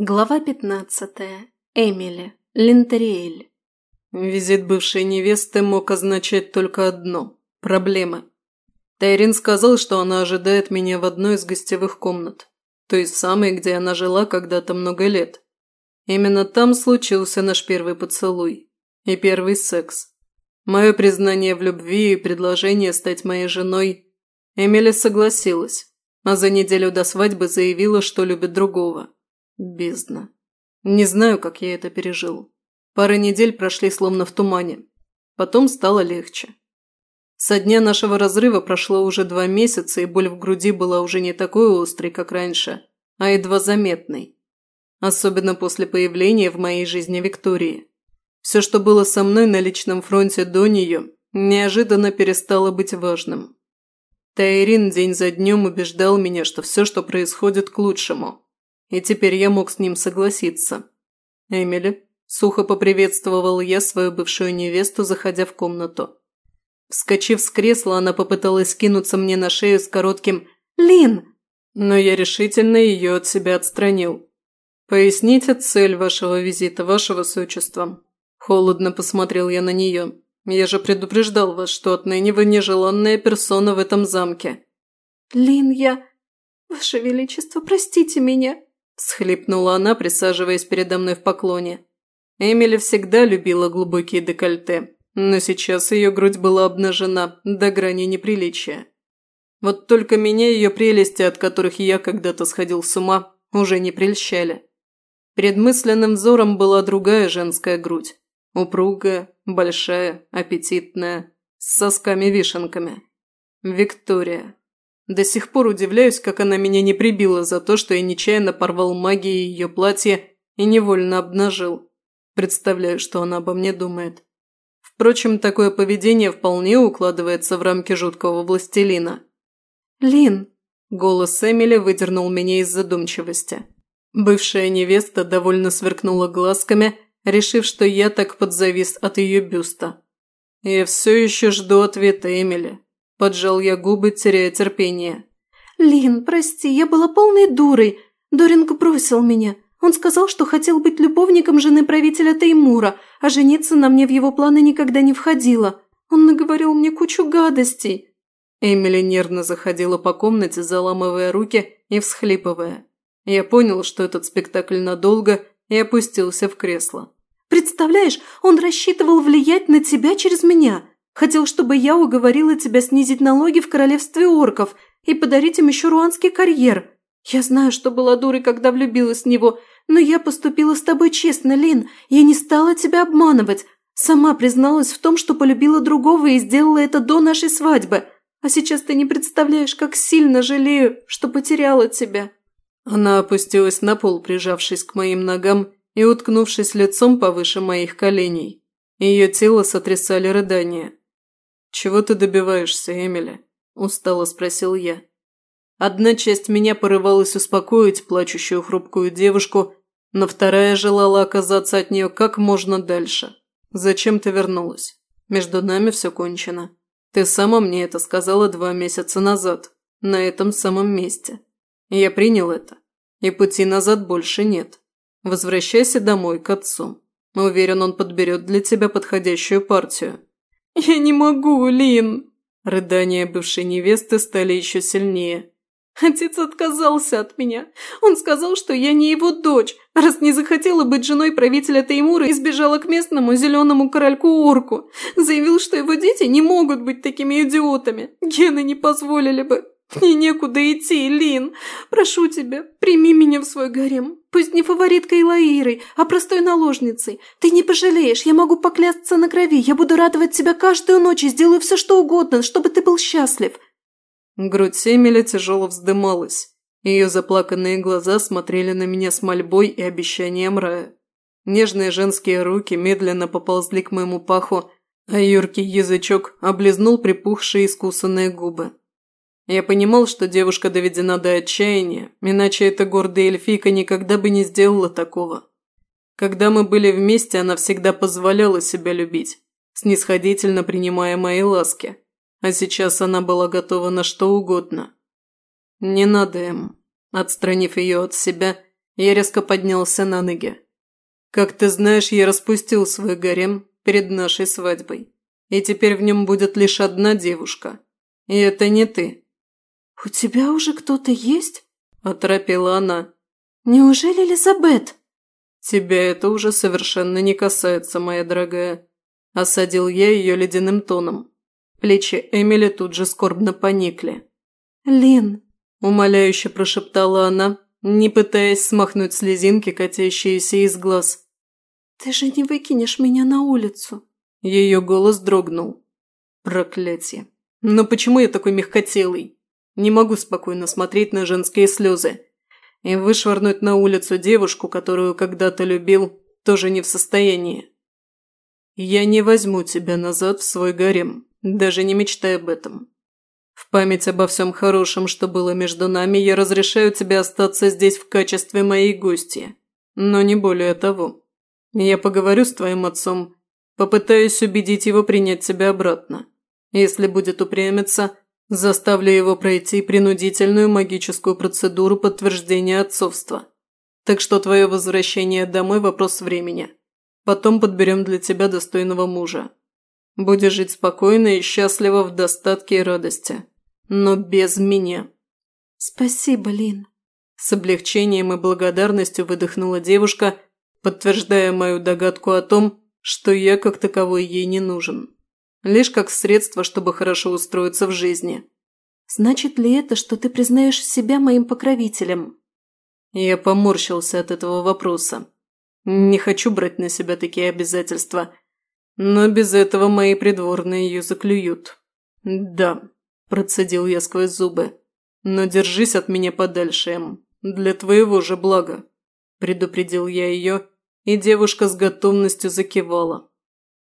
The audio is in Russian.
Глава пятнадцатая. Эмили. Линтериэль. Визит бывшей невесты мог означать только одно – проблемы. Тайрин сказал, что она ожидает меня в одной из гостевых комнат, той самой, где она жила когда-то много лет. Именно там случился наш первый поцелуй и первый секс. Мое признание в любви и предложение стать моей женой Эмили согласилась, а за неделю до свадьбы заявила, что любит другого – Бездна. Не знаю, как я это пережил. Пара недель прошли словно в тумане. Потом стало легче. Со дня нашего разрыва прошло уже два месяца, и боль в груди была уже не такой острой, как раньше, а едва заметной. Особенно после появления в моей жизни Виктории. Все, что было со мной на личном фронте до нее, неожиданно перестало быть важным. Тайрин день за днем убеждал меня, что все, что происходит, к лучшему и теперь я мог с ним согласиться. «Эмили», – сухо поприветствовал я свою бывшую невесту, заходя в комнату. Вскочив с кресла, она попыталась кинуться мне на шею с коротким «Лин!», но я решительно ее от себя отстранил. «Поясните цель вашего визита, ваше высочество». Холодно посмотрел я на нее. «Я же предупреждал вас, что отныне вы нежеланная персона в этом замке». «Лин, я... Ваше Величество, простите меня!» Схлипнула она, присаживаясь передо мной в поклоне. Эмили всегда любила глубокие декольте, но сейчас ее грудь была обнажена до грани неприличия. Вот только меня ее прелести, от которых я когда-то сходил с ума, уже не прельщали. Перед мысленным взором была другая женская грудь. Упругая, большая, аппетитная, с сосками-вишенками. Виктория. До сих пор удивляюсь, как она меня не прибила за то, что я нечаянно порвал магией ее платье и невольно обнажил. Представляю, что она обо мне думает. Впрочем, такое поведение вполне укладывается в рамки жуткого властелина. «Лин!» – голос Эмили выдернул меня из задумчивости. Бывшая невеста довольно сверкнула глазками, решив, что я так подзавис от ее бюста. «Я все еще жду ответа Эмили», Поджал я губы, теряя терпение. «Лин, прости, я была полной дурой. Доринг бросил меня. Он сказал, что хотел быть любовником жены правителя Теймура, а жениться на мне в его планы никогда не входило. Он наговорил мне кучу гадостей». Эмили нервно заходила по комнате, заламывая руки и всхлипывая. Я понял, что этот спектакль надолго, и опустился в кресло. «Представляешь, он рассчитывал влиять на тебя через меня. Хотел, чтобы я уговорила тебя снизить налоги в королевстве орков и подарить им еще руанский карьер. Я знаю, что была дурой, когда влюбилась в него, но я поступила с тобой честно, Лин. Я не стала тебя обманывать. Сама призналась в том, что полюбила другого и сделала это до нашей свадьбы. А сейчас ты не представляешь, как сильно жалею, что потеряла тебя». Она опустилась на пол, прижавшись к моим ногам и уткнувшись лицом повыше моих коленей. Ее тело сотрясали рыдания. «Чего ты добиваешься, Эмили?» – устало спросил я. Одна часть меня порывалась успокоить плачущую хрупкую девушку, но вторая желала оказаться от нее как можно дальше. «Зачем ты вернулась? Между нами все кончено. Ты сама мне это сказала два месяца назад, на этом самом месте. Я принял это, и пути назад больше нет. Возвращайся домой к отцу. Уверен, он подберет для тебя подходящую партию. «Я не могу, Лин!» Рыдания бывшей невесты стали еще сильнее. Отец отказался от меня. Он сказал, что я не его дочь, раз не захотела быть женой правителя Теймура и сбежала к местному зеленому корольку-орку. Заявил, что его дети не могут быть такими идиотами. Гены не позволили бы. Мне некуда идти, Лин. Прошу тебя, прими меня в свой гарем. Пусть не фавориткой Лаирой, а простой наложницей. Ты не пожалеешь, я могу поклясться на крови. Я буду радовать тебя каждую ночь и сделаю все, что угодно, чтобы ты был счастлив». Грудь Семеля тяжело вздымалась. Ее заплаканные глаза смотрели на меня с мольбой и обещанием рая. Нежные женские руки медленно поползли к моему паху, а юркий язычок облизнул припухшие искусанные губы. Я понимал, что девушка доведена до отчаяния, иначе эта гордая эльфийка никогда бы не сделала такого. Когда мы были вместе, она всегда позволяла себя любить, снисходительно принимая мои ласки. А сейчас она была готова на что угодно. «Не надо им». Отстранив ее от себя, Я резко поднялся на ноги. Как ты знаешь, я распустил свой гарем перед нашей свадьбой. И теперь в нем будет лишь одна девушка. И это не ты. «У тебя уже кто-то есть?» – оторопела она. «Неужели Элизабет?» «Тебя это уже совершенно не касается, моя дорогая», – осадил я ее ледяным тоном. Плечи Эмили тут же скорбно поникли. «Лин», – умоляюще прошептала она, не пытаясь смахнуть слезинки, катящиеся из глаз. «Ты же не выкинешь меня на улицу?» Ее голос дрогнул. Проклятие. Но почему я такой мягкотелый? Не могу спокойно смотреть на женские слезы. И вышвырнуть на улицу девушку, которую когда-то любил, тоже не в состоянии. Я не возьму тебя назад в свой гарем, даже не мечтай об этом. В память обо всем хорошем, что было между нами, я разрешаю тебе остаться здесь в качестве моей гости. Но не более того. Я поговорю с твоим отцом Попытаюсь убедить его принять тебя обратно. Если будет упрямиться, заставлю его пройти принудительную магическую процедуру подтверждения отцовства. Так что твое возвращение домой – вопрос времени. Потом подберем для тебя достойного мужа. Будешь жить спокойно и счастливо в достатке и радости. Но без меня. Спасибо, Лин. С облегчением и благодарностью выдохнула девушка, подтверждая мою догадку о том, что я как таковой ей не нужен. Лишь как средство, чтобы хорошо устроиться в жизни. Значит ли это, что ты признаешь себя моим покровителем? Я поморщился от этого вопроса. Не хочу брать на себя такие обязательства. Но без этого мои придворные ее заклюют. Да, процедил я сквозь зубы. Но держись от меня подальше, Эм. Для твоего же блага. Предупредил я ее и девушка с готовностью закивала.